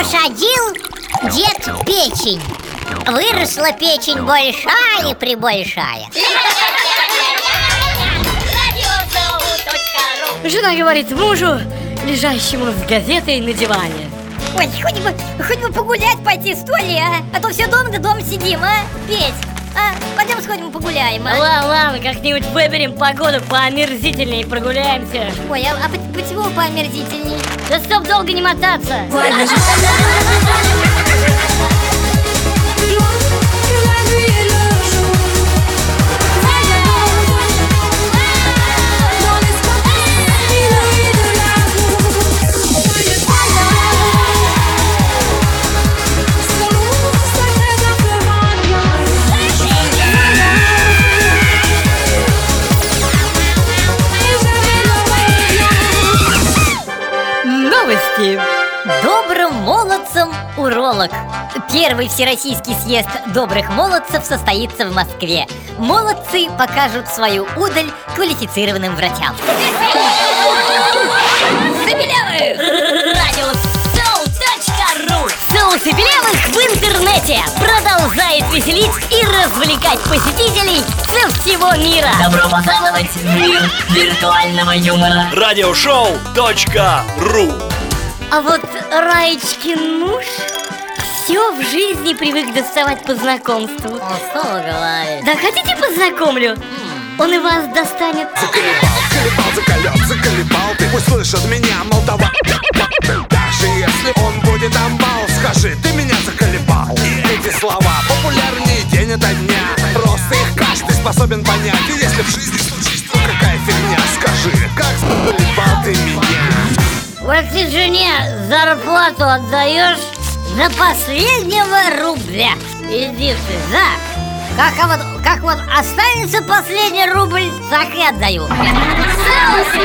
Посадил дед печень. Выросла печень большая и прибольшая Жена говорит мужу, лежащему с газетой на диване. Ой, хоть бы, хоть бы погулять пойти, что ли, а? А то все дом да дом сидим, а, Петь а? Пойдем сходим погуляем, а? Ладно, ладно, как-нибудь выберем погоду поомерзительнее и прогуляемся Ой, а, а почему поомерзительней? Да чтоб долго не мотаться уролог Первый всероссийский съезд добрых молодцев состоится в Москве. Молодцы покажут свою удаль квалифицированным врачам. Забелявых! Радио Соусы белявых в интернете Продолжает веселить и развлекать посетителей со всего мира. Добро пожаловать в мир виртуального юмора. Радиошоу.ру А вот Раечкин муж все в жизни привык доставать по знакомству. Что вы говорите? Да хотите познакомлю? Он и вас достанет. Заколебал, заколеб, заколебал Ты. Пусть слышит меня, молдава Даже если он будет амбал Скажи, ты меня заколебал. И эти слова популярнее день ото дня. Просто их каждый способен понять. И если в жизни случится какая фигня Скажи, как заколебал ты меня? Вот ты жене зарплату отдаешь до последнего рубля. Иди ты, да. Как, вот, как вот останется последний рубль, так и отдаю. Соус,